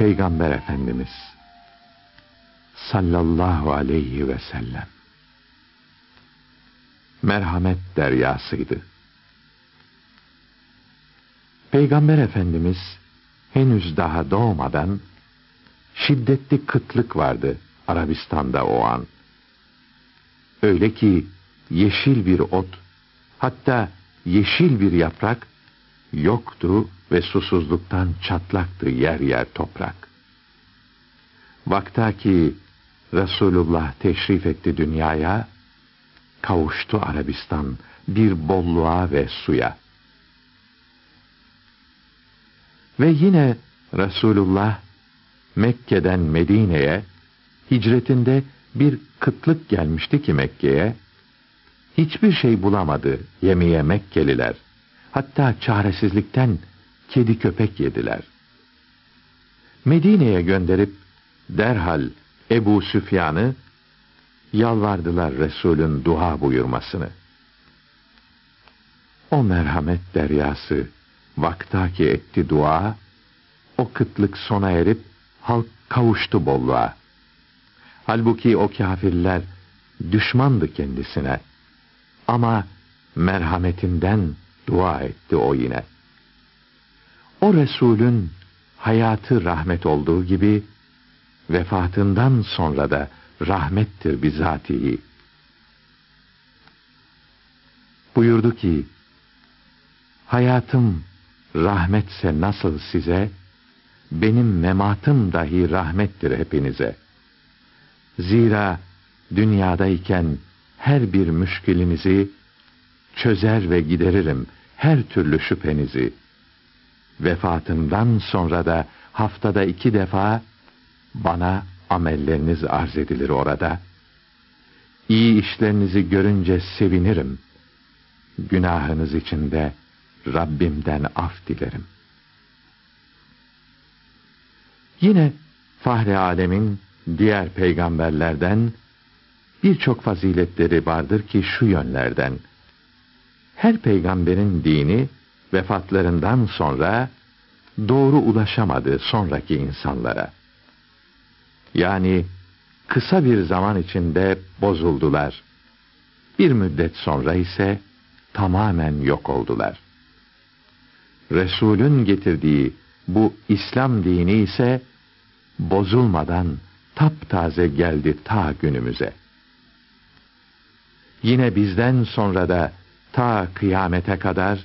Peygamber Efendimiz sallallahu aleyhi ve sellem merhamet deryasıydı. Peygamber Efendimiz henüz daha doğmadan şiddetli kıtlık vardı Arabistan'da o an. Öyle ki yeşil bir ot, hatta yeşil bir yaprak yoktu ve susuzluktan çatlaktı yer yer toprak. Vakta ki Resulullah teşrif etti dünyaya, kavuştu Arabistan bir bolluğa ve suya. Ve yine Resulullah Mekke'den Medine'ye hicretinde bir kıtlık gelmişti ki Mekke'ye. Hiçbir şey bulamadı yemeye Mekkeliler. Hatta çaresizlikten kedi köpek yediler. Medine'ye gönderip derhal Ebu Süfyan'ı yalvardılar Resul'ün dua buyurmasını. O merhamet deryası vaktaki etti dua, o kıtlık sona erip halk kavuştu bolluğa. Halbuki o kafirler düşmandı kendisine. Ama merhametinden dua etti o yine. O Resulün hayatı rahmet olduğu gibi, vefatından sonra da rahmettir bizatihi. Buyurdu ki, hayatım rahmetse nasıl size, benim mematım dahi rahmettir hepinize. Zira dünyadayken her bir müşkilinizi çözer ve gideririm her türlü şüphenizi. Vefatımdan sonra da haftada iki defa bana amelleriniz arz edilir orada. İyi işlerinizi görünce sevinirim. Günahınız için de Rabbimden af dilerim. Yine Fahri Alemin diğer peygamberlerden birçok faziletleri vardır ki şu yönlerden. Her peygamberin dini vefatlarından sonra doğru ulaşamadı sonraki insanlara. Yani kısa bir zaman içinde bozuldular. Bir müddet sonra ise tamamen yok oldular. Resulün getirdiği bu İslam dini ise bozulmadan taptaze geldi ta günümüze. Yine bizden sonra da ta kıyamete kadar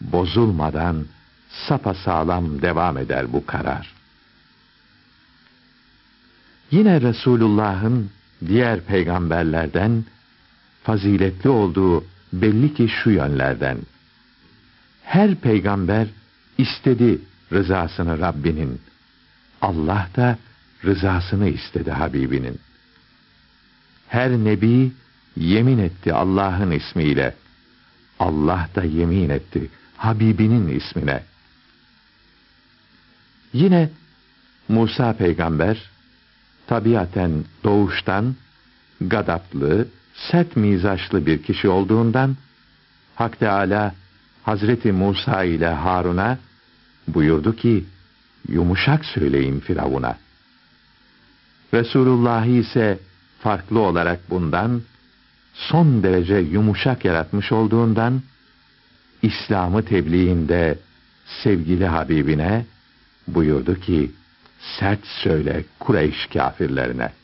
bozulmadan sapasağlam devam eder bu karar. Yine Resulullah'ın diğer peygamberlerden faziletli olduğu belli ki şu yönlerden. Her peygamber istedi rızasını Rabbinin. Allah da rızasını istedi Habibinin. Her nebi yemin etti Allah'ın ismiyle. Allah da yemin etti Habibinin ismine. Yine Musa peygamber tabiaten doğuştan gadaplı, sert mizaçlı bir kişi olduğundan Hak Teala Hazreti Musa ile Harun'a buyurdu ki yumuşak söyleyin Firavun'a. Resulullah'ı ise farklı olarak bundan son derece yumuşak yaratmış olduğundan İslam'ı tebliğinde sevgili Habibine buyurdu ki sert söyle Kureyş kafirlerine.''